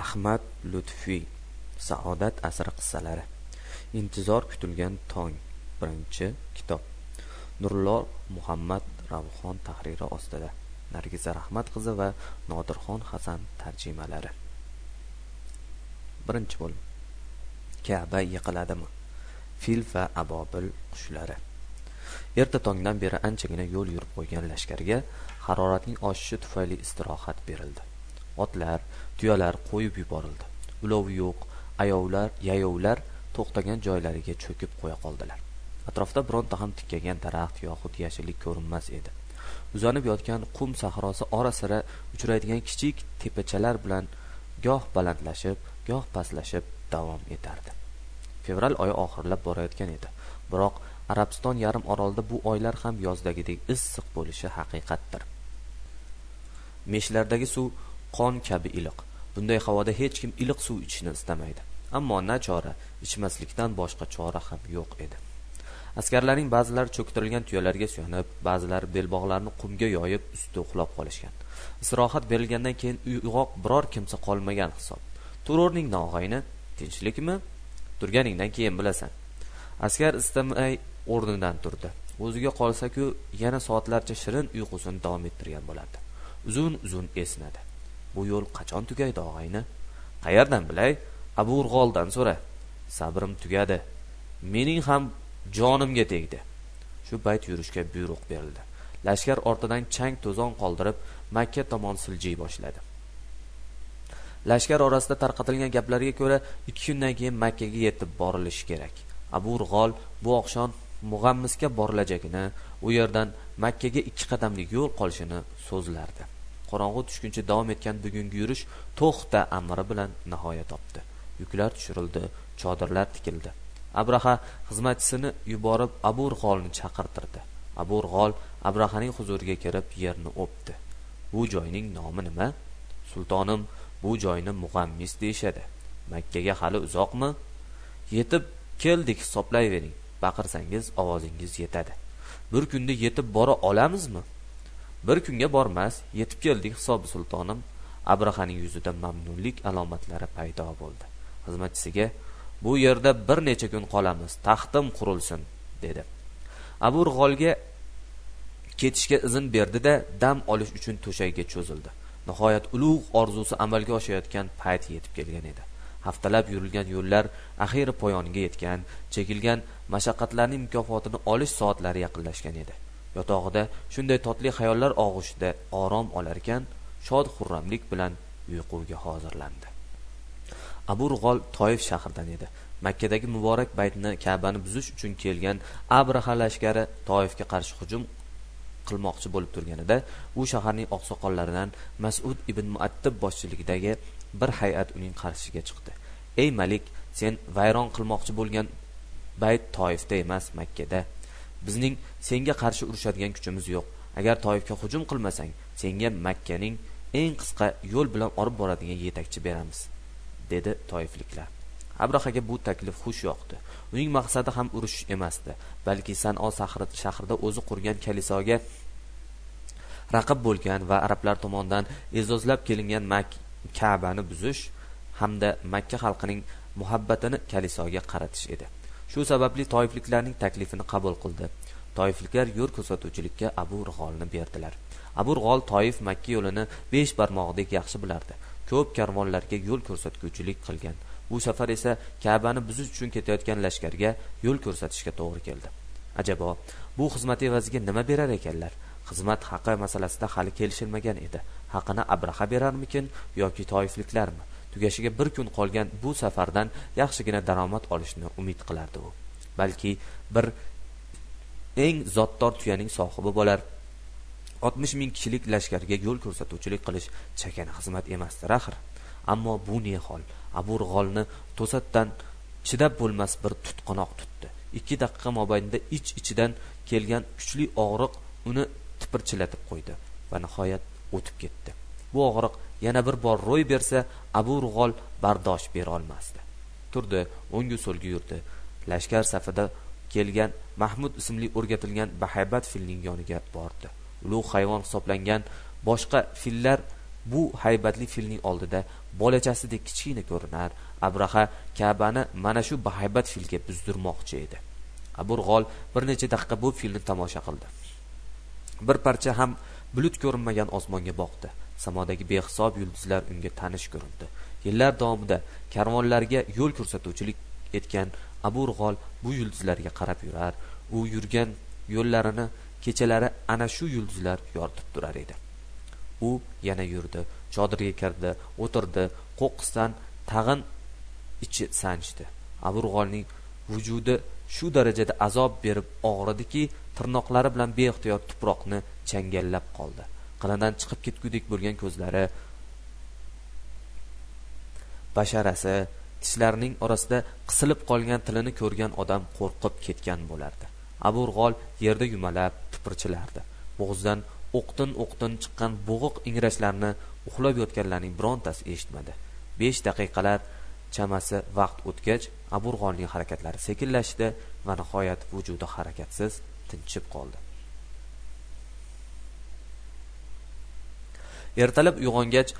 ahmad lutfiy saodat asri qissalari. Intizor kutilgan tong birinchi kitob. Nurullo muhammad ravxon tahriri ostida. Nargiza rahmat qizi va nodirxon hasan tarjimalari. Birinchi bo'lim. Kaba yiqiladimi? Fil va abobil qushlari erta tongdan beri anchagina yo'l yurib qo'ygan lashkarga haroratning oshishi tufayli istirohat berildi. Otlar tuyalar qo'yib yuborildi. Ulov yo'q ayovlar yayovlar to'xtagan joylariga cho'kib qo'ya qoldilar. Atrofda bironta ham tikkagan daraxt yoxud yashillik ko'rinmas edi. Uzanib yotgan qum sahrosi ora sira uchraydigan kichik tepachalar bilan goh balandlashib goh pastlashib davom etardi. Fevral oyi oxirlab borayotgan edi. Biroq arabiston yarim orolida bu oylar ham yozdagidek issiq bo'lishi haqiqatdir. Meshlardagi suv qon kabi iliq. Bunday havoda hech kim iliq suv ichishni istamaydi. Ammo nachora ichmaslikdan boshqa chora ham yo'q edi. Askarlarning ba'zilari cho'ktirilgan tuyalarga suyanib ba'zilari belbog'larini qumga yoyib ustida uxlab qolishgan. Istirohat berilgandan keyin uyg'oq biror kimsa qolmagan hisob. Tur o'rningdan og'ayni tinchlikmi? Turganingdan keyin bilasan. Askar istamay o'rnidan turdi. O'ziga qolsaku yana soatlarcha shirin uyqusini davom ettirgan bo'lardi. Uzun uzun esnadi. Bu yo'l qachon tugaydi og'ayni? Qayerdan bilay? Abu urg'oldan so'ra. Sabrim tugadi. Mening ham jonimga tegdi. Shu payt yurishga buyruq berildi. Lashkar ortidan chang to'zon qoldirib makka tomon siljiy boshladi. Lashkar orasida tarqatilgan gaplarga ko'ra ikki kundan keyin makkaga yetib borilishi kerak. Abu urg'ol bu oqshom mug'ammisga borilajagini u yerdan makkaga ikki qadamlik yo'l qolishini so'zlardi. Qorong'i tushguncha davom etgan bugungi yurish to'xta amri bilan nihoya topdi. Yuklar tushirildi chodirlar tikildi. Abraha xizmatchisini yuborib abu g'olni chaqirtirdi. Abu g'ol abrahaning huzuriga kirib yerni o'pdi. Bu joyning nomi nima? Sultonim bu joyni mug'ammis deyishadi. Makkaga hali uzoqmi? Yetib keldik hisoblayvering. Baqirsangiz ovozingiz yetadi. Bir kunda yetib bora olamizmi? Bir kunga bormas yetib keldik hisobi sultonim. Abrahaning yuzida mamnunlik alomatlari paydo bo'ldi. Xizmatchisiga bu yerda bir necha kun qolamiz taxtim qurilsin dedi. Abu g'olga ketishga izn berdida dam olish uchun to'shagiga cho'zildi. Nihoyat ulug' orzusi amalga oshayotgan payt yetib kelgan edi. Haftalab yurilgan yo'llar axiyri poyoniga yetgan chekilgan mashaqqatlarning mukofotini olish soatlari yaqinlashgan edi. Yotog'ida shunday totli xayollar og'ushida orom olarkan shod xurramlik bilan uyquga hozirlandi. Abu rug'ol toif shahridan edi. Makkadagi muborak baytni kabani buzish uchun kelgan abraha lashkari toifga qarshi hujum qilmoqchi bo'lib turganida u shaharning oqsoqollaridan masud ibn muattib boshchiligidagi bir hay'at uning qarshisiga chiqdi. Ey malik sen vayron qilmoqchi bo'lgan bayt toifda emas makkada bizning senga qarshi urushadigan kuchimiz yo'q. Agar toifga hujum qilmasang senga makkaning eng qisqa yo'l bilan olib boradigan yetakchi beramiz dedi toifliklar. Abrahaga bu taklif xush yoqdi. Uning maqsadi ham urush emasdi balki san'o shahrida o'zi qurgan kalisoga raqib bo'lgan va arablar tomonidan e'zozlab kelingan kabani buzish hamda makka xalqining muhabbatini kalisoga qaratish edi. Shu sababli toifliklarning taklifini qabul qildi. Toifliklar yo'l ko'rsatuvchilikka abu rig'olni berdilar. Abu rig'ol toif makka yo'lini besh barmog'idek yaxshi bilardi. Ko'p karvonlarga yo'l ko'rsatguvchilik qilgan. Bu safar esa kabani buzish uchun ketayotgan lashkarga yo'l ko'rsatishga to'g'ri keldi. Ajabo bu xizmat evaziga nima berar ekanlar? Xizmat haqi masalasida hali kelishilmagan edi. Haqini abraha berarmikin yoki toifliklarmi? Tugashiga bir kun qolgan bu safardan yaxshigina daromad olishni umid qilardi u. Balki bir eng zotdor tuyaning sohibi bo'lar. Oltmish ming kishilik lashkarga yo'l ko'rsatuvchilik qilish chakana xizmat emasdir axir. Ammo bu ne hol abu g'olni to'satdan chidab bo'lmas bir tutqanoq tutdi. Ikki daqiqa mobaynida ich ichidan kelgan kuchli og'riq uni tipirchilatib qo'ydi va nihoyat o'tib ketdi. Bu og'riq yana bir bor ro'y bersa abu rug'ol bardosh berolmasdi turdi o'ngu so'lga yurdi. Lashkar safida kelgan mahmud ismli o'rgatilgan bahaybat filning yoniga bordi. Ulug' hayvon hisoblangan boshqa fillar bu haybatli filning oldida bolachasidek kichkina ko'rinar. Abraha kabani mana shu bahaybat filga buzdirmoqchi edi. Abu rug'ol bir necha daqiqa bu filni tomosha qildi. Bir parcha ham bulut ko'rinmagan osmonga boqdi. Samodagi behisob yulduzlar unga tanish ko'rindi. Yillar davomida karvonlarga yo'l ko'rsatuvchilik etgan abu g'ol bu yulduzlarga qarab yurar. U yurgan yo'llarini kechalari ana shu yulduzlar yoritib turar edi. U yana yurdi chodirga kirdi o'tirdi qo'qqisdan tag'in ichi sanchdi. Abu g'olning vujudi shu darajada azob berib og'ridiki tirnoqlari bilan beixtiyor tuproqni changallab qoldi. Qinidan chiqib ketgudek bo'lgan ko'zlari. Basharasi tishlarining orasida qisilib qolgan tilini ko'rgan odam qo'rqib ketgan bo'lardi. Abu g'ol yerda yumalab tipirchilardi. Bo'g'zidan o'qtin o'qtin chiqqan bo'g'iq ingrashlarni uxlab yotganlarning birontasi eshitmadi. Besh daqiqalar chamasi vaqt o'tgach abu g'olning harakatlari sekinlashdi va nihoyat vujudi harakatsiz tinchib qoldi. Ertalab uyg'ongach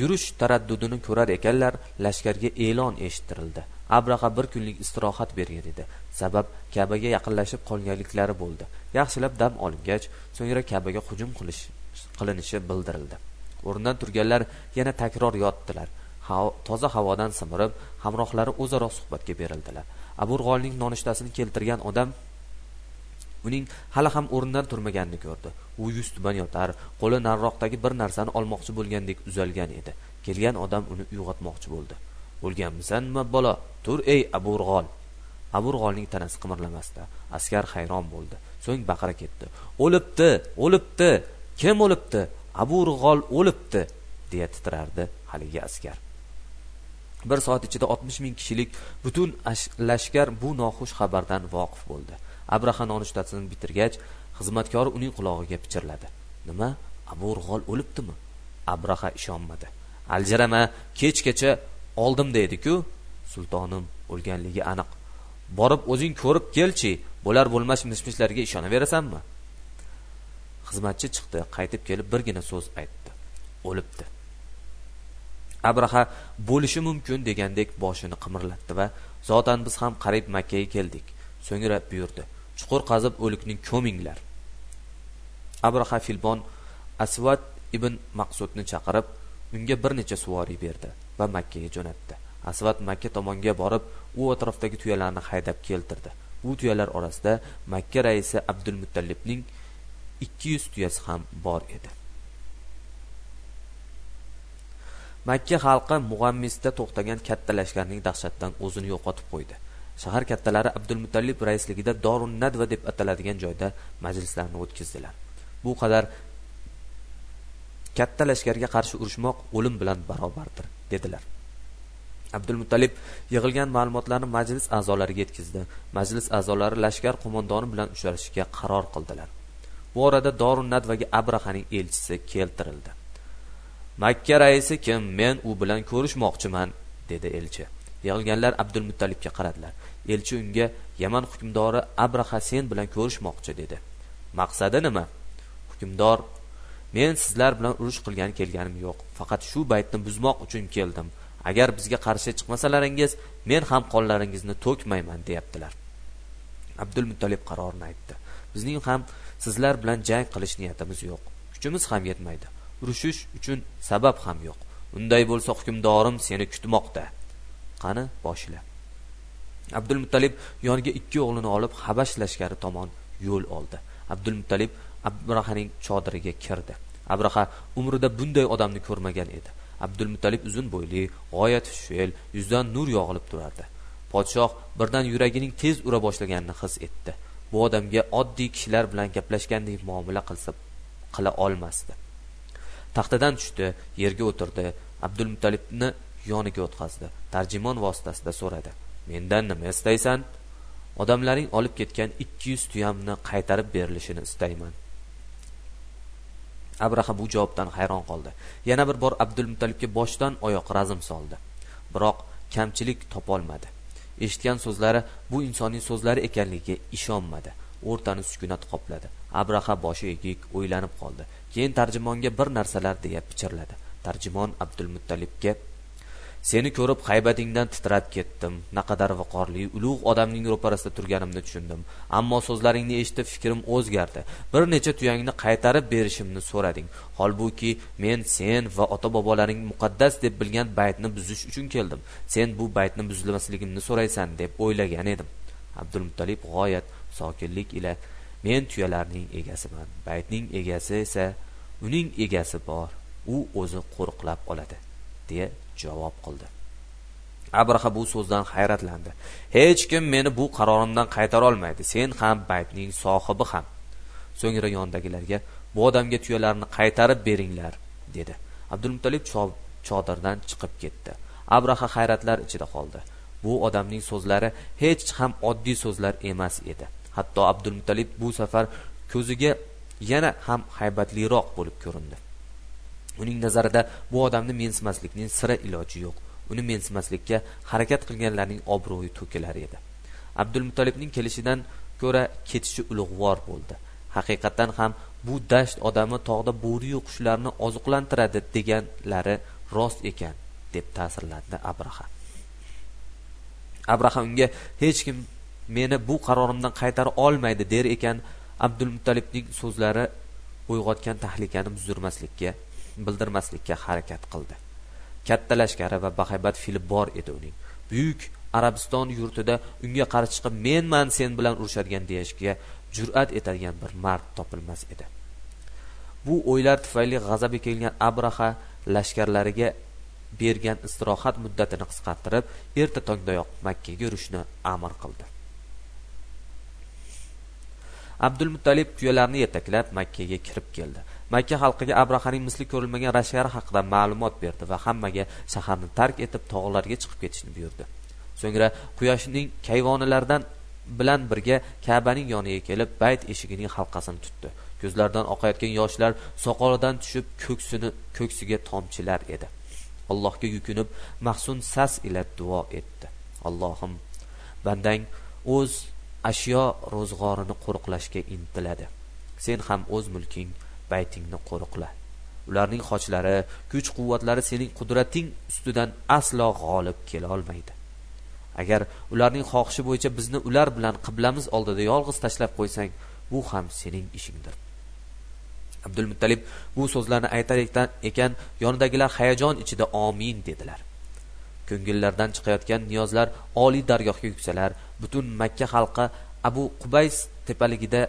yurish taraddudini ko'rar ekanlar lashkarga e'lon eshittirildi. Abraha bir kunlik istirohat bergin edi. Sabab kabaga yaqinlashib qolganliklari bo'ldi. Yaxshilab dam olingach so'ngra kabaga hujum qilish qilinishi bildirildi. O'rnidan turganlar yana takror yotdilar. Toza havodan simirib hamrohlari o'zaro suhbatga berildilar. Abur g'olning nonushtasini keltirgan odam uning hali ham o'rnidan turmaganini ko'rdi u yuz tuban yotar qo'li nariroqdagi bir narsani olmoqchi bo'lgandek uzalgan edi. Kelgan odam uni uyg'otmoqchi bo'ldi. O'lganmisan nima balo tur ey aburg'ol aburg'olning tanasi qimirlamasdi. Askar hayron bo'ldi. So'ng baqira ketdi. O'libdi o'libdi! Kim o'libdi? Aburg'ol o'libdi! deya titrardi haligi askar. Bir soat ichida oltmish ming kishilik butun lashkar bu noxush xabardan voqif bo'ldi. Abraha nonushtasini bitirgach xizmatkori uning qulog'iga pichirladi. Nima? Abu urg'ol o'libdimi? Abraha ishonmadi. Aljirama kechgacha oldim deydi-ku sultonim o'lganligi aniq. Borib o'zing ko'rib kelchi bo'lar bo'lmas mishmishlarga ishonaverasanmi? Xizmatchi chiqdi qaytib kelib birgina so'z aytdi. O'libdi. Abraha bo'lishi mumkin degandek boshini qimirlatdi va zotan biz ham qariyb makkaga keldik. So'ngra buyurdi. Chuqur qazib o'likni ko'minglar. Abraha filbon asvat ibn maqsudni chaqirib unga bir necha suvoriy berdi va makkaga jo'natdi. Asvat makka tomonga borib u atrofdagi tuyalarni haydab keltirdi. Bu tuyalar orasida makka raisi abdulmuttalibning ikki yuz tuyasi ham bor edi. Makka xalqi mug'ammisda to'xtagan katta lashkarning dahshatidan o'zini yo'qotib qo'ydi. Shahar kattalari abdulmutallib raisligida dorun nadva deb ataladigan joyda majlislarni o'tkazdilar. Bu qadar katta lashkarga qarshi urushmoq o'lim bilan barobardir dedilar. Abdulmuttalib yig'ilgan ma'lumotlarni majlis a'zolariga yetkazdi. Majlis a'zolari lashkar qo'mondoni bilan uchrashishga qaror qildilar. Bu orada dorun nadvaga abrahaning elchisi keltirildi. Makka raisi kim? Men u bilan ko'rishmoqchiman dedi elchi. Yig'ilganlar abdulmuttalibga qaradilar. Elchi unga yaman hukmdori abraha sen bilan ko'rishmoqchi dedi. Maqsadi nima? Hukmdor men sizlar bilan urush qilgani kelganim yo'q. Faqat shu baytni buzmoq uchun keldim. Agar bizga qarshi chiqmasalaringiz men ham qonlaringizni to'kmayman deyaptilar. Abdulmuttolib qarorini aytdi. Bizning ham sizlar bilan jang qilish niyatimiz yo'q. Kuchimiz ham yetmaydi. Urushish uchun sabab ham yo'q. Unday bo'lsa hukmdorim seni kutmoqda. Qani boshla. Abdulmuttalib yoniga ikki o'g'lini olib habash lashkari tomon yo'l oldi. Abdulmuttalib abrahaning chodiriga kirdi. Abraha umrida bunday odamni ko'rmagan edi. Abdulmuttalib uzun bo'yli g'oyat xushfe'l yuzidan nur yog'ilib turardi. Podshoh birdan yuragining tez ura boshlaganini his etdi. Bu odamga oddiy kishilar bilan gaplashgandek muomala qilsa qila olmasdi. Taxtadan tushdi yerga o'tirdi. Abdulmuttalibni yoniga o'tqazdi. Tarjimon vositasida so'radi. Mendan nima istaysan odamlaring olib ketgan ikki yuz tuyamni qaytarib berilishini istayman. Abraha bu javobdan hayron qoldi. Yana bir bor abdulmutalibga boshdan oyoq razm soldi. Biroq kamchilik topolmadi. Eshitgan so'zlari bu insonning so'zlari ekanligiga ishonmadi. O'rtani sukunat qopladi. Abraha boshi egik o'ylanib qoldi. Keyin tarjimonga bir narsalar deya pichirladi. Tarjimon abdulmuttalibga seni ko'rib haybatingdan titrab ketdim. Naqadar viqorli ulug' odamning ro'parasida turganimni tushundim. Ammo so'zlaringni eshitib fikrim o'zgardi. Bir necha tuyangni qaytarib berishimni so'rading. Holbuki men sen va ota bobolaring muqaddas deb bilgan baytni buzish uchun keldim. Sen bu baytni buzilmasligimni so'raysan deb o'ylagan edim. Abdulmuttalib g'oyat sokinlik ila men tuyalarning egasiman. Baytning egasi esa uning egasi bor. U o'zi qo'riqlab oladi deya javob qildi. Abraha bu so'zdan hayratlandi. Hech kim meni bu qarorimdan qaytarolmaydi sen ham baytning sohibi ham. So'ngra yonidagilarga bu odamga tuyalarni qaytarib beringlar dedi. Abdulmutalib chodirdan chiqib ketdi. Abraha hayratlar ichida qoldi. Bu odamning so'zlari hech ham oddiy so'zlar emas edi. Hatto abdulmutalib bu safar ko'ziga yana ham haybatliroq bo'lib ko'rindi. Uning nazarida bu odamni mensimaslikning sira iloji yo'q. Uni mensimaslikka harakat qilganlarning obro'yi to'kilar edi. Abdulmutolibning kelishidan ko'ra ketishi ulug'vor bo'ldi. Haqiqatdan ham bu dasht odami tog'da bo'riyu qushlarni oziqlantiradi deganlari rost ekan deb ta'sirlandi abraha. Abraha unga hech kim meni bu qarorimdan qaytara olmaydi der ekan. Abdulmutolibning so'zlari uyg'otgan tahlikani buzdirmaslikka bildirmaslikka harakat qildi. Katta lashkari va bahaybat fili bor edi uning. Buyuk arabiston yurtida unga qarshi chiqib menman sen bilan urushadigan deyishga jur'at etadigan bir mard topilmas edi. Bu o'ylar tufayli g'azabi kelgan abraha lashkarlariga bergan istirohat muddatini qisqartirib erta tongdayoq makkaga yurishni amr qildi. Abdulmuttalib tuyalarni yetaklab makkaga kirib keldi. Makka xalqiga abrahaning misli ko'rilmagan lashkari haqida ma'lumot berdi va hammaga shaharni tark etib tog'larga chiqib ketishni buyurdi. So'ngra quyoshning kayvonilaridan bilan birga kabaning yoniga kelib bayt eshigining halqasini tutdi. Ko'zlaridan oqayotgan yoshlar soqolidan tushib ko'ksini ko'ksiga tomchilar edi. Allohga yukunib mahsun sas ila duo etdi. Allohim bandang o'z ashyo ro'zg'orini qo'riqlashga intiladi. Sen ham o'z mulking baytingni qo'riqla. Ularning xochlari kuch quvvatlari sening qudrating ustidan aslo g'olib kelolmaydi agar ularning xohishi bo'yicha bizni ular bilan qiblamiz oldida yolg'iz tashlab qo'ysang bu ham sening ishingdir. Abdulmuttalib bu so'zlarni aytar ekan yonidagilar hayajon ichida omin dedilar. Ko'ngillardan chiqayotgan niyozlar oliy dargohga yuksalar butun makka xalqi abu qubays tepaligida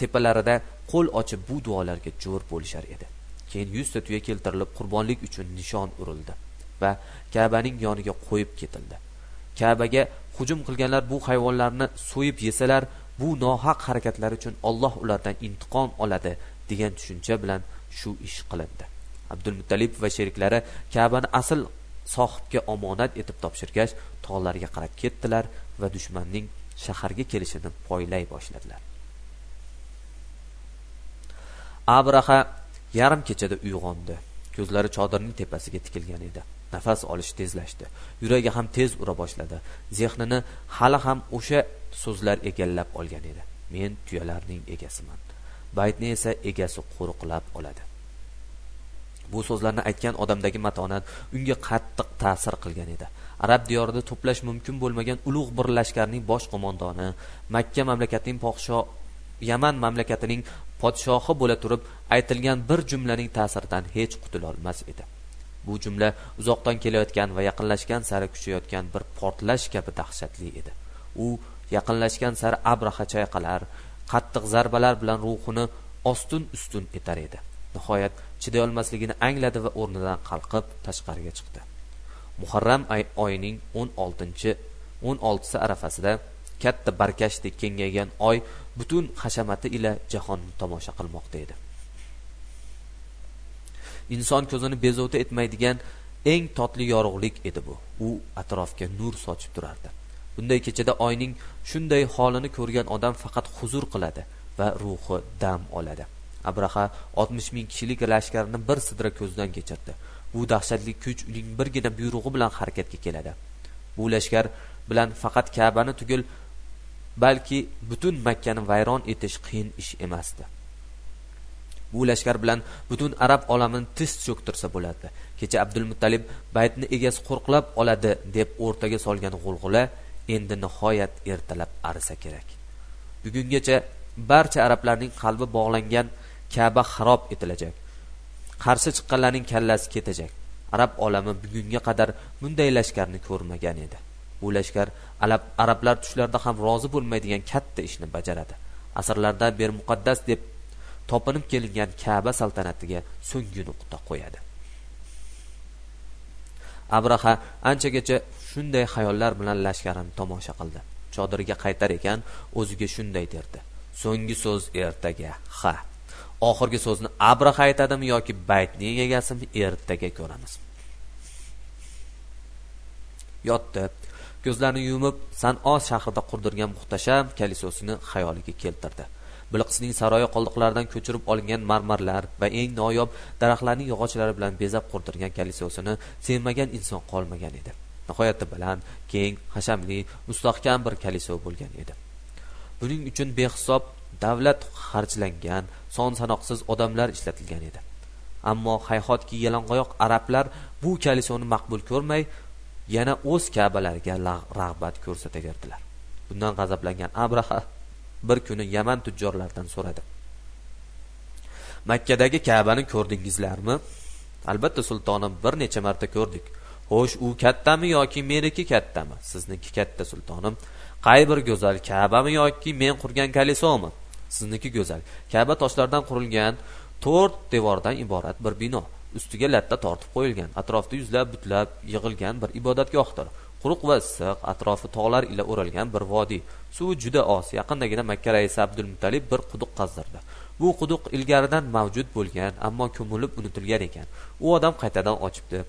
tepalarida qo'l ochib bu duolarga jo'r bo'lishar edi. Keyin yuzta tuya keltirilib qurbonlik uchun nishon urildi va kabaning yoniga qo'yib ketildi. Kabaga hujum qilganlar bu hayvonlarni so'yib yesalar bu nohaq harakatlari uchun olloh ulardan intiqom oladi degan tushuncha bilan shu ish qilindi. Abdulmuttalib va sheriklari kabani asl sohibga omonat etib topshirgach tog'larga qarab ketdilar va dushmanning shaharga kelishini poylay boshladilar. Abraha yarim kechada uyg'ondi. Ko'zlari chodirning tepasiga tikilgan edi. Nafas olishi tezlashdi. Yuragi ham tez ura boshladi. Zehnini hali ham o'sha so'zlar egallab olgan edi. Men tuyalarning egasiman. Baytni esa egasi qo'riqlab oladi. Bu so'zlarni aytgan odamdagi matonat unga qattiq ta'sir qilgan edi. Arab diyorida to'plash mumkin bo'lmagan ulug' bir lashkarning bosh qo'mondoni makka mamlakatining podsho yaman mamlakatining podshohi bo'la turib aytilgan bir jumlaning ta'siridan hech qutulolmas edi. Bu jumla uzoqdan kelayotgan va yaqinlashgan sari kuchayotgan bir portlash kabi dahshatli edi. U yaqinlashgan sari abraha chayqalar qattiq zarbalar bilan ruhini ostin ustun etar edi. Nihoyat chidayolmasligini angladi va o'rnidan qalqib tashqariga chiqdi. Muharram oyining o'n oltinchi o'n oltisi arafasida katta barkashdek kengaygan oy butun hashamati ila jahonni tomosha qilmoqda edi. Inson ko'zini bezovta etmaydigan eng totli yorug'lik edi bu. U atrofga nur sochib turardi. Bunday kechada oyning shunday holini ko'rgan odam faqat huzur qiladi va ruhi dam oladi. Abraha oltmish ming kishilik lashkarni bir sidra ko'zdan kechirdi. Bu dahshatli kuch uning birgina buyrug'i bilan harakatga keladi. Bu lashkar bilan faqat kabani tugul balki butun makkani vayron etish qiyin ish emasdi. Bu lashkar bilan butun arab olamini tiz cho'ktirsa bo'ladi. Kecha abdulmuttalib baytni egasi qo'rqlab oladi deb o'rtaga solgan g'ulg'ula endi nihoyat ertalab arisa kerak. Bugungacha barcha arablarning qalbi bog'langan kaba xarob etilajak. Qarshi chiqqanlarning kallasi ketajak. Arab olami bugunga qadar bunday lashkarni ko'rmagan edi. Bu lashkar arablar tushlarida ham rozi bo'lmaydigan katta ishni bajaradi. Asrlardan beri muqaddas deb topinib kelingan kaba saltanatiga so'nggi nuqta qo'yadi. Abraha anchagacha shunday xayollar bilan lashkarini tomosha qildi. Chodiriga qaytar ekan o'ziga shunday derdi. So'nggi so'z ertaga ha. Oxirgi so'zni abraha aytadimi yoki baytning egasimi ertaga ko'ramiz. Yotdi. Ko'zlarini yumib san'o shahrida qurdirgan muhtasham kalisosini xayoliga keltirdi. Bilqisning saroyi qoldiqlaridan ko'chirib olingan marmarlar va eng noyob daraxtlarning yog'ochlari bilan bezab qurdirgan kalisosini sevmagan inson qolmagan edi. Nihoyatda baland keng hashamli mustahkam bir kaliso bo'lgan edi. Buning uchun behisob davlat xarjlangan son sanoqsiz odamlar ishlatilgan edi. Ammo hayhotki yalangoyoq arablar bu kalisoni maqbul ko'rmay yana o'z kabalariga rag'bat ko'rsataverdilar. Bundan g'azablangan abraha bir kuni yaman tujjorlaridan so'radi. Makkadagi kabani ko'rdingizlarmi? Albatta sultonim bir necha marta ko'rdik. Xo'sh u kattami yoki meniki kattami? Sizniki katta sultonim. Qay bir go'zal kabami yoki men qurgan kalisomi? Sizniki go'zal. Kaba toshlardan qurilgan to'rt devordan iborat bir bino. Ustiga latta tortib qo'yilgan atrofda yuzlab butlab yig'ilgan bir ibodatgohdir. Quruq va issiq atrofi tog'lar ila o'ralgan bir vodiy. Suvi juda oz yaqindagina makka raisi abdulmutalib bir quduq qazdirdi. Bu quduq ilgaridan mavjud bo'lgan ammo ko'milib unutilgan ekan. U odam qaytadan ochibdi.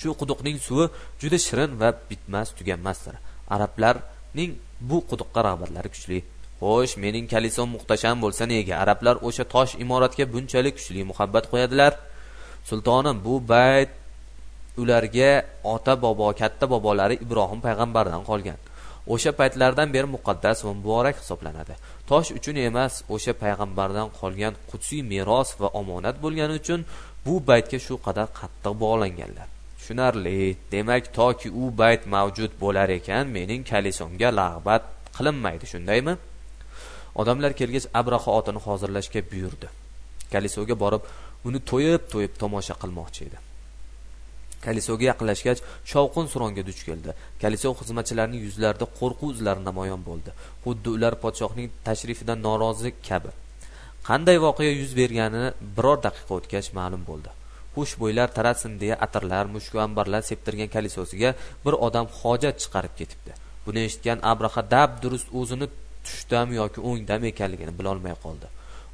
Shu quduqning suvi juda shirin va bitmas tuganmasdir. Arablarning bu quduqqa rag'batlari kuchli. Xo'sh mening kalisom muhtasham bo'lsa nega? Arablar o'sha tosh imoratga bunchalik kuchli muhabbat qo'yadilar. Sultonim bu bayt ularga ota bobo katta bobolari ibrohim payg'ambardan qolgan. O'sha paytlardan beri muqaddas va muborak hisoblanadi. Tosh uchun emas o'sha payg'ambardan qolgan qudsiy meros va omonat bo'lgani uchun bu baytga shu qadar qattiq bog'langanlar. Tushunarli demak toki u bayt mavjud bo'lar ekan mening kalisomga lag'bat qilinmaydi shundaymi? Odamlar kelgach abraha otini hozirlashga buyurdi. Kalisoga borib uni to'yib to'yib tomosha qilmoqchi edi. Kalisoga yaqinlashgach shovqin suronga duch keldi. Kaliso xizmatchilarining yuzlarida qo'rquv izlari namoyon bo'ldi. Xuddi ular podshohning tashrifidan norozi kabi. Qanday voqea yuz berganini biror daqiqa o'tgach ma'lum bo'ldi. Xushbo'ylar tarasin deya atirlar mushku ambarlar septirgan kalisosiga bir odam hojat chiqarib ketibdi. Buni eshitgan abraha dab durust o'zini tushdami yoki o'ngdami ekanligini bilolmay qoldi.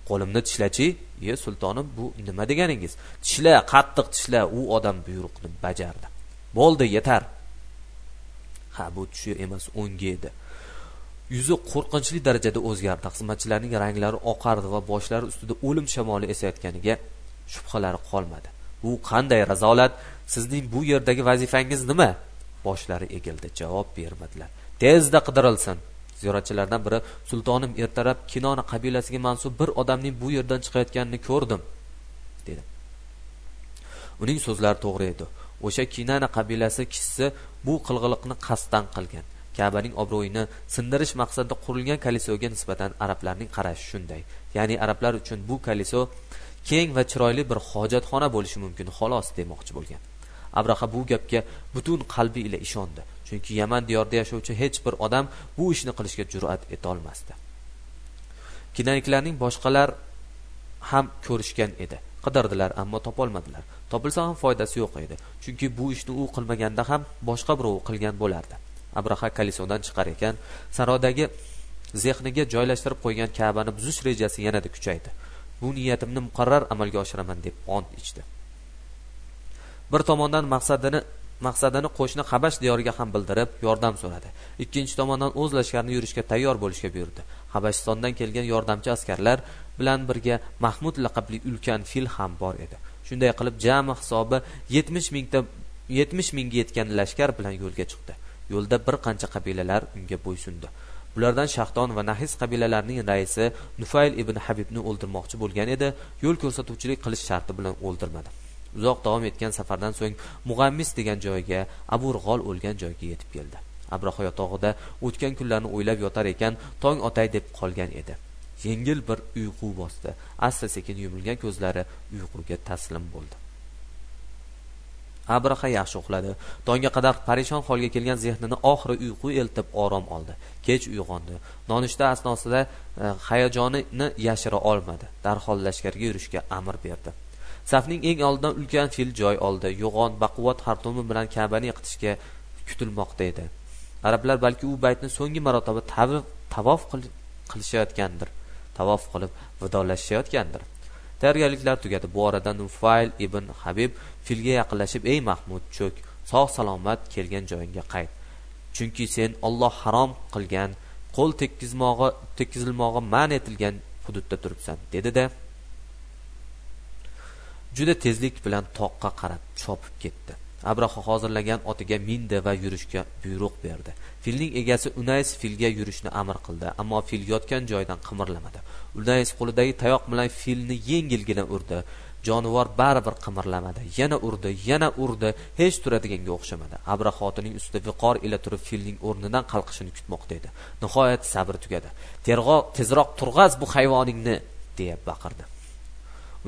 Qo'limni tishlachi iye sultonim bu nima deganingiz? Tishla qattiq tishla u odam buyruqni bajardi. Bo'ldi yetar. Ha bu tushi emas o'ngi edi. Yuzi qo'rqinchli darajada o'zgardi. Xizmatchilarning ranglari oqardi va boshlari ustida o'lim shamoli esayotganiga shubhalari qolmadi. Bu qanday razolat sizning bu yerdagi vazifangiz nima? Boshlari egildi javob bermadilar. Tezda qidirilsin. Ziyoratchilardan biri sultonim ertalab kinona qabilasiga mansub bir odamning bu yerdan chiqayotganini ko'rdim dedi. Uning so'zlari to'g'ri edi. O'sha kinana qabilasi kishisi bu qilg'iliqni qasddan qilgan. Kabaning obro'yini sindirish maqsadida qurilgan kalisoga nisbatan arablarning qarashi shunday. Ya'ni arablar uchun bu kaliso keng va chiroyli bir hojatxona bo'lishi mumkin xolos demoqchi bo'lgan. Abraha bu gapga butun qalbi ila ishondi. Chunki yaman diyorida yashovchi hech bir odam bu ishni qilishga jur'at etolmasdi. Kinaniklarning boshqalar ham ko'rishgan edi. Qidirdilar ammo topolmadilar. Topilsa ham foydasi yo'q edi. Chunki bu ishni u qilmaganda ham boshqa birov qilgan bo'lardi. Abraha kalisodan chiqar ekan saroydagi zehniga joylashtirib qo'ygan kabani buzish rejasi yanada kuchaydi. Bu niyatimni muqarrar amalga oshiraman deb ont ichdi. Bir tomondan maqsadini maqsadini qo'shni habash diyoriga ham bildirib yordam so'radi. Ikkinchi tomondan o'z lashkarini yurishga tayyor bo'lishga buyurdi. Habashistondan kelgan yordamchi askarlar bilan birga mahmud laqabli ulkan fil ham bor edi. Shunday qilib jami hisobi yetmish mingta yetmish mingga yetgan lashkar bilan yo'lga chiqdi. Yo'lda bir qancha qabilalar unga bo'ysundi bulardan shahton va nahis qabilalarining raisi nufayl ibn habibni o'ldirmoqchi bo'lgan edi. Yo'l ko'rsatuvchilik qilish sharti bilan o'ldirmadi. Uzoq davom etgan safardan so'ng mug'ammis degan joyga aburg'ol o'lgan joyga yetib keldi. Abraha yotog'ida o'tgan kunlarni o'ylab yotar ekan tong otay deb qolgan edi. Yengil bir uyqu bosdi. Asta sekin yumilgan ko'zlari uyquga taslim bo'ldi. Abraha yaxshi uxladi. Tongga qadar parishon holga kelgan zehnini oxiri uyqu eltib orom oldi. Kech uyg'ondi. Nonushta asnosida e, hayajonini yashira olmadi. Darhol lashkarga yurishga amr berdi. Safning eng oldidan ulkan fil joy oldi. Yo'g'on baquvvat xartumi bilan kabani yiqitishga kutilmoqda edi. Arablar balki u baytni so'nggi marotaba tavof qilishayotgandir. Tavof qilib vidolashishayotgandir tayyorgarliklar tugadi. Bu orada nufayl ibn habib filga yaqinlashib ey mahmud cho'k. Sog' salomat kelgan joyingga qayt. Chunki sen olloh harom qilgan qo'l tekkizmog'i tekkizilmog'i man etilgan hududda turibsan dedi de, juda tezlik bilan toqqa qarab chopib ketdi. Abraha hozirlagan otiga mindi va yurishga buyruq berdi. Filning egasi unays filga yurishni amr qildi ammo fil yotgan joyidan qimirlamadi. Unays qo'lidagi tayoq bilan filni yengilgina urdi. Jonivor baribir qimirlamadi. Yana urdi yana urdi hech turadiganga o'xshamadi. Abra xotining ustida viqor ila turib filning o'rnidan qalqishini kutmoqda edi. Nihoyat sabri tugadi. Tezroq turg'az bu hayvoningni deya baqirdi.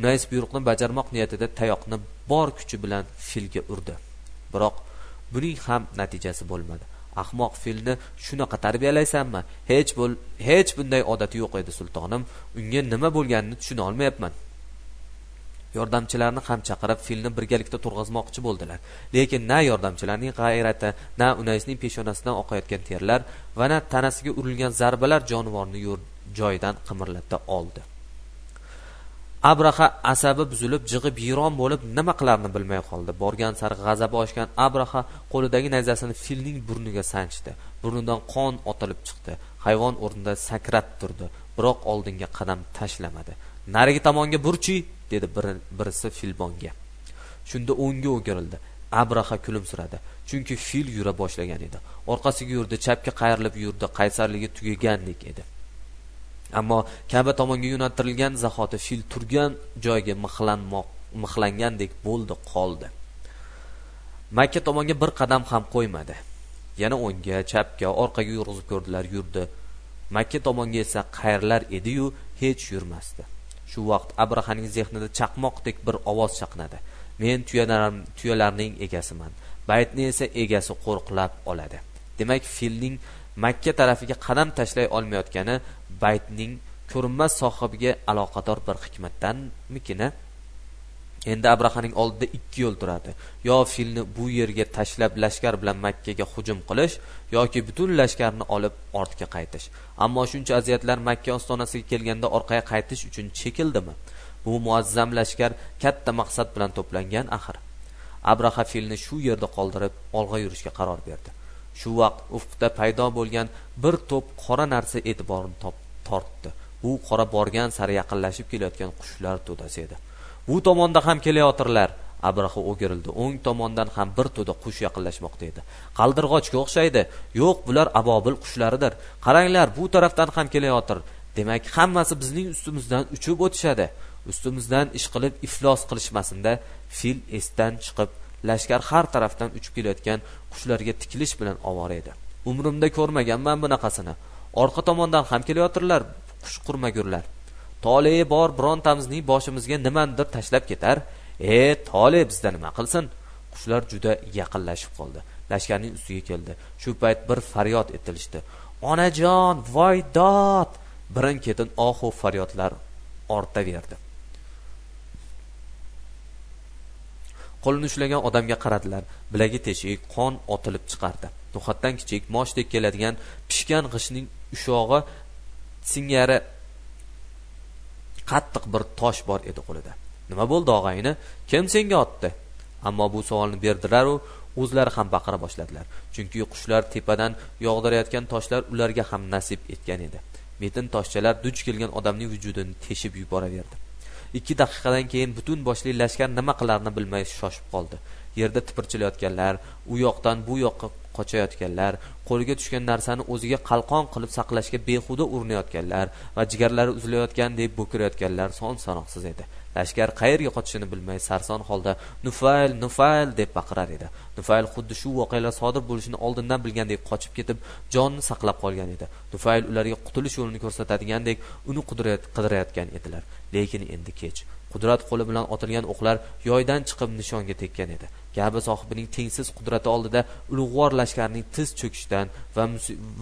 Unays buyruqni bajarmoq niyatida tayoqni bor kuchi bilan filga urdi. Biroq buning ham natijasi bo'lmadi. Ahmoq filni shunaqa tarbiyalaysanmi hech bo'l hech bunday odati yo'q edi sultonim. Unga nima bo'lganini tushuna olmayapman. Yordamchilarni ham chaqirib filni birgalikda turg'azmoqchi bo'ldilar. Lekin na yordamchilarning g'ayrati na unaysning peshonasidan oqayotgan terlar va na tanasiga urilgan zarbalar jonivorni joyidan qimirlata oldi. Abraha asabi buzilib jig'i biyron bo'lib nima qilarini bilmay qoldi. Borgan sari g'azabi oshgan abraha qo'lidagi nayzasini filning burniga sanchdi. Burnidan qon otilib chiqdi. Hayvon o'rnida sakrab turdi. Biroq oldinga qadam tashlamadi. Narigi tomonga burchi dedi birisi filbonga. Shunda o'ngga o'girildi. Abraha kulimsiradi. Chunki fil yura boshlagan edi. Orqasiga yurdi chapga qayrilib yurdi qaysarligi tugagandek edi. Ammo kaba tomonga yo'naltirilgan zahoti fil turgan joyga mixlangandek bo'ldi qoldi. Makka tomonga bir qadam ham qo'ymadi. Yana o'ngga chapga orqaga yurg'izib ko'rdilar yurdi. Makka tomonga esa qayrilar ediyu hech yurmasdi. Shu vaqt abrahaning zehnida chaqmoqdek bir ovoz chaqnadi. Men tuyalarning egasiman. Baytni esa egasi qo'riqlab oladi. Demak filning makka tarafiga qadam tashlay olmayotgani baytning ko'rinmas sohibiga aloqador bir hikmatdanmikina? Endi abrahaning oldida ikki yo'l turadi. Yo filni bu yerga tashlab lashkar bilan makkaga hujum qilish yoki butun lashkarni olib ortga qaytish. Ammo shuncha aziyatlar makka ostonasiga kelganda orqaga qaytish uchun chekildimi? Bu muazzam lashkar katta maqsad bilan to'plangan axir. Abraha filni shu yerda qoldirib olg'a yurishga qaror berdi. Shu vaqt ufqda paydo bo'lgan bir to'p qora narsa e'tiborini tortdi. Bu qora borgan sari yaqinlashib kelayotgan qushlar to'dasi edi. Bu tomonda ham kelayotirlar. Abraha o'girildi. O'ng tomondan ham bir to'da qush yaqinlashmoqda edi. Qaldirg'ochga o'xshaydi. Yo'q bular abobil qushlaridir qaranglar bu tarafdan ham kelayotir. Demak hammasi bizning ustimizdan uchib o'tishadi. Ustimizdan ish qilib iflos qilishmasinda fil esdan chiqib lashkar har tarafdan uchib kelayotgan qushlarga tikilish bilan ovora edi. Umrimda ko'rmaganman bunaqasini. Orqa tomondan ham kelayotirlar qush qurmagurlar. Tole bor birontamizning boshimizga nimanidir tashlab ketar. E tole bizda nima qilsin? Qushlar juda yaqinlashib qoldi. Lashkarning ustiga keldi. Shu payt bir faryod etilishdi. Onajon voy dod! Birin ketin ohu faryodlar ortaverdi. Qo'lini ushlagan odamga qaradilar. Bilagi teshik qon otilib chiqardi. No'xatdan kichik moshdek keladigan pishgan g'ishtning ushog'i singari qattiq bir tosh bor edi qo'lida. Nima bo'ldi og'ayni? Kim senga otdi? Ammo bu savolni berdilaru o'zlari ham baqira boshladilar. Chunki qushlar tepadan yog'dirayotgan toshlar ularga ham nasib etgan edi. Metin toshchalar duch kelgan odamning vujudini teshib yuboraverdi. Ikki daqiqadan keyin butun boshli lashkar nima qilarini bilmay shoshib qoldi. Yerda tipirchilayotganlar u yoqdan bu yoqqa qochayotganlar qo'liga tushgan narsani o'ziga qalqon qilib saqlashga behuda urinayotganlar va jigarlari uzilayotgandek bo'kirayotganlar son sanoqsiz edi. Lashkar qayerga qochishini bilmay sarson holda nufayl nufayl deb baqirar edi. Nufayl xuddi shu voqealar sodir bo'lishini oldindan bilgandek qochib ketib jonni saqlab qolgan edi. Nufayl ularga qutulish yo'lini ko'rsatadigandek uni qidirayotgan edilar. Lekin endi kech. Qudrat qo'li bilan otilgan o'qlar yoydan chiqib nishonga tekkan edi. Kaba sohibining tengsiz qudrati oldida ulug'vor lashkarning tiz cho'kishidan va,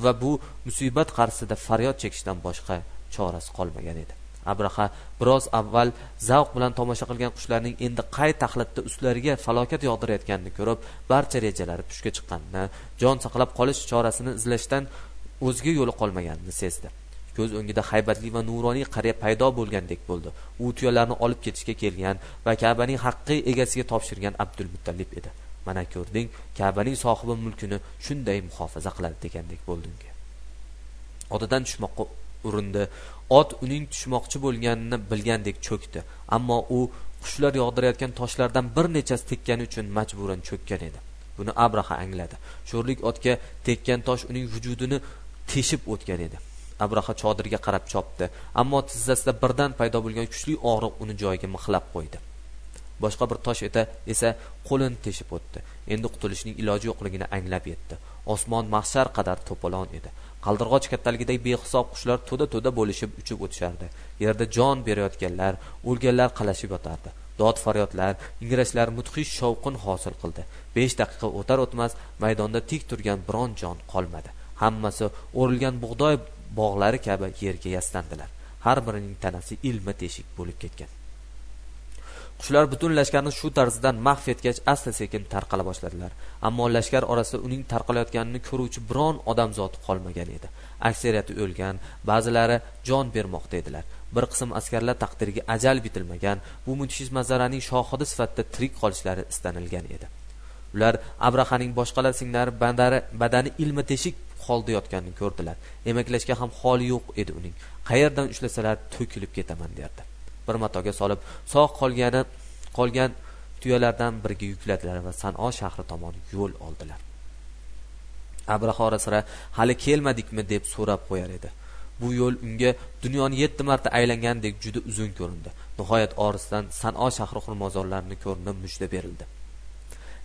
va bu musibat qarshisida faryod chekishdan boshqa chorasi qolmagan edi. Abraha biroz avval zavq bilan tomosha qilgan qushlarning endi qay taxlatda ustlariga falokat yog'dirayotganini ko'rib barcha rejalari pushga chiqqanini jon saqlab qolish chorasini izlashdan o'zga yo'li qolmaganini sezdi. Ko'z o'ngida haybatli va nuroniy qariya paydo bo'lgandek bo'ldi. U tuyalarni olib ketishga kelgan va kabaning haqiqiy egasiga topshirgan abdulmuttalib edi. Mana ko'rding kabaning sohibi mulkini shunday muhofaza qiladi degandek bo'ldi unga otidan tushmoqqa urindi. Ot uning tushmoqchi bo'lganini bilgandek cho'kdi. Ammo u qushlar yog'dirayotgan toshlardan bir nechasi tekkani uchun majburan cho'kkan edi. Buni abraha angladi. Sho'rlik otga tekkan tosh uning vujudini teshib o'tgan edi. Abraha chodirga qarab chopdi. Ammo tizzasida birdan paydo bo'lgan kuchli og'riq uni joyiga mixlab qo'ydi. Boshqa bir tosh esa qo'lini teshib o'tdi. Endi qutulishning iloji yo'qligini anglab yetdi. Osmon mahshar qadar to'polon edi. Qaldirg'och kattaligidagi behisob qushlar to'da to'da bo'lishib uchib o'tishardi. Yerda jon berayotganlar o'lganlar qalashib yotardi. Dod faryodlar ingrashlar mudhish shovqin hosil qildi. Besh daqiqa o'tar o'tmas maydonda tik turgan biron jon qolmadi. Hammasi o'rilgan bug'doy bog'lari kabi yerga yaslandilar. Har birining tanasi ilma teshik bo'lib ketgan. Qushlar butun lashkarni shu tarzdan mahv etgach asta sekin tarqala boshladilar. Ammo lashkar orasida uning tarqalayotganini ko'ruvchi biron odam zoti qolmagan edi. Aksariyati o'lgan ba'zilari jon bermoqda edilar. Bir qism askarlar taqdiriga ajal bitilmagan bu mudhish manzaraning shohidi sifatida tirik qolishlari istanilgan edi. Ular abrahaning boshqalar singari badani ilma teshik holda yotganini ko'rdilar. Emaklashga ham holi yo'q edi uning. Qayerdan ushlasalar to'kilib ketaman derdi. Bir matoga solib sog' qolgani qolgan tuyalardan biriga yukladilar va san'o shahri tomon yo'l oldilar. Abraha ora sira hali kelmadikmi? deb so'rab qo'yar edi. Bu yo'l unga dunyoni yetti marta aylangandek juda uzun ko'rindi. Nihoyat orisidan san'o shahri xurmozorlarini ko'rinib mujda berildi.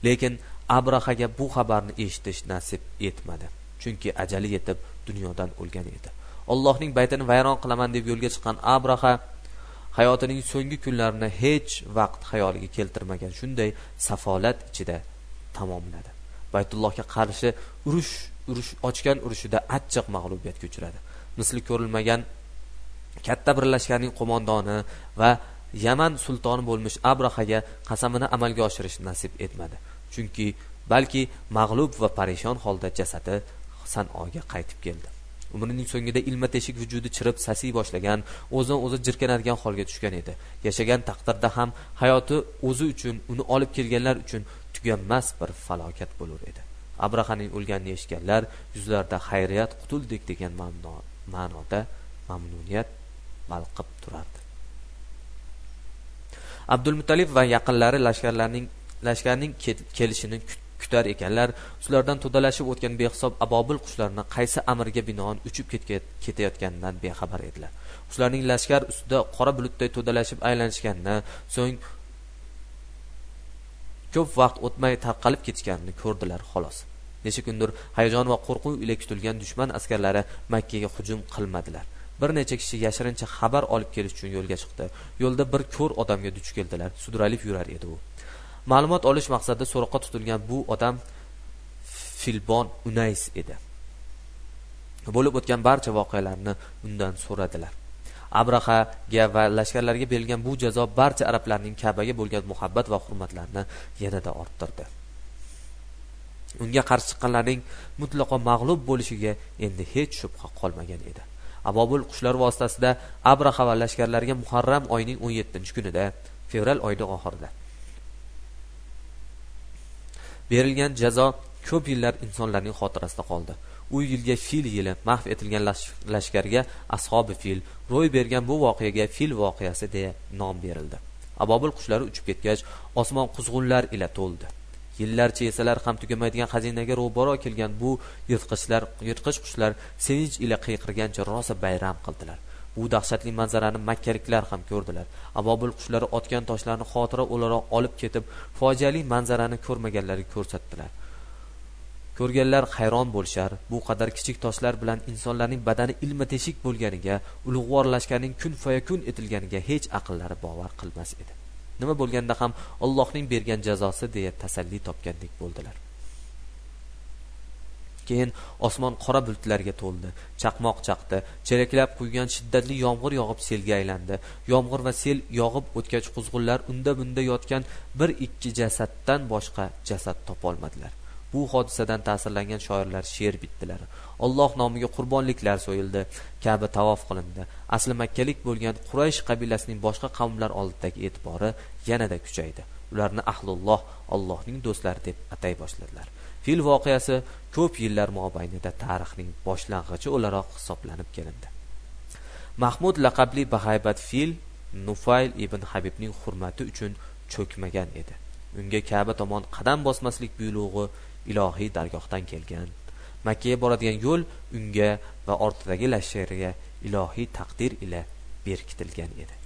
Lekin abrahaga bu xabarni eshitish nasib etmadi. Chunki ajali yetib dunyodan o'lgan edi. Allohning baytini vayron qilaman deb yo'lga chiqqan abraha hayotining so'nggi kunlarini hech vaqt xayoliga keltirmagan shunday safolat ichida tamomladi. Baytullohga qarshi urush urush ochgan urushida achchiq mag'lubiyatga uchradi. Misli ko'rilmagan katta bir lashkarning qo'mondoni va yaman sultoni bo'lmish abrahaga qasamini amalga oshirish nasib etmadi. Chunki balki mag'lub va parishon holda jasadi sanoga qaytib keldi. Umrining so'ngida ilma teshik vujudi chirib sasiy boshlagan o'zidan o'zi jirkanadigan holga tushgan edi. Yashagan taqdirda ham hayoti o'zi uchun uni olib kelganlar uchun tuganmas bir falokat bo'lur edi. Abrahaning o'lganini eshitganlar yuzlarida xayriyat qutuldik degan ma'noda mamnuniyat balqib turardi. Abdulmutalib va yaqinlari lashkarlarning lashkarning kelishini kutar ekanlar ulardan to'dalashib o'tgan behisob abobil qushlarni qaysi amrga binoan uchib ketayotganidan bexabar edilar. Qushlarning lashkar ustida qora bulutday to'dalashib aylanishganini so'ng ko'p vaqt o'tmay tarqalib ketishganini ko'rdilar xolos. Necha kundir hayajon va qo'rquv ila kutilgan dushman askarlari makkaga hujum qilmadilar. Bir necha kishi yashirincha xabar olib kelish uchun yo'lga chiqdi. Yo'lda bir ko'r odamga duch keldilar. Sudralib yurar edi u. ma'lumot olish maqsadida so'roqqa tutilgan bu odam filbon unays edi. Bo'lib o'tgan barcha voqealarni undan so'radilar. Abrahaga va lashkarlarga berilgan bu jazo barcha arablarning kabaga bo'lgan muhabbat va hurmatlarini yanada orttirdi. Unga qarshi chiqqanlarning mutlaqo mag'lub bo'lishiga endi hech shubha qolmagan edi. Abobul qushlar vositasida abraha va lashkarlarga muharram oyining o'n yettinchi kunida fevral oyining oxirida berilgan jazo ko'p yillar insonlarning xotirasida qoldi. U yilga fil yili mahv etilgan lashkarga ashobi fil ro'y bergan bu voqeaga fil voqeasi deya nom berildi. Abobil qushlari uchib ketgach osmon quzg'unlar ila to'ldi. Yillarcha yesalar ham tugamaydigan xazinaga ro'baro kelgan bu yirtqichlar yirtqich qushlar sevinch ila qiyqirgancha rosa bayram qildilar. Bu dahshatli manzarani makkaliklar ham ko'rdilar. Abobil qushlari otgan toshlarni xotira o'laroq olib ketib fojiali manzarani ko'rmaganlarga ko'rsatdilar. Ko'rganlar hayron bo'lishar bu qadar kichik toshlar bilan insonlarning badani ilma teshik bo'lganiga ulug'vorlashganning kun fayakun etilganiga hech aqllari bovar qilmas edi. Nima bo'lganda ham allohning bergan jazosi deya tasalli topgandek bo'ldilar. Keyin osmon qora bulutlarga to'ldi chaqmoq chaqdi chelaklab quygan shiddatli yomg'ir yog'ib selga aylandi. Yomg'ir va sel yog'ib o'tgach quzg'unlar unda bunda yotgan bir ikki jasaddan boshqa jasad topolmadilar bu hodisadan ta'sirlangan shoirlar she'r bitdilar. Alloh nomiga qurbonliklar so'yildi kabi tavof qilindi. Asli makkalik bo'lgan quraysh qabilasining boshqa qavmlar oldidagi e'tibori yanada kuchaydi. Ularni ahlulloh allohning do'stlari deb atay boshladilar. Fil voqeasi ko'p yillar mobaynida tarixning boshlang'ichi o'laroq hisoblanib kelindi. Mahmud laqabli bahaybat fil nufayl ibn habibning hurmati uchun cho'kmagan edi. Unga kaba tomon qadam bosmaslik buyrug'i ilohiy dargohdan kelgan. Makkaga boradigan yo'l unga va ortidagi lashkariga ilohiy taqdir ila berkitilgan edi.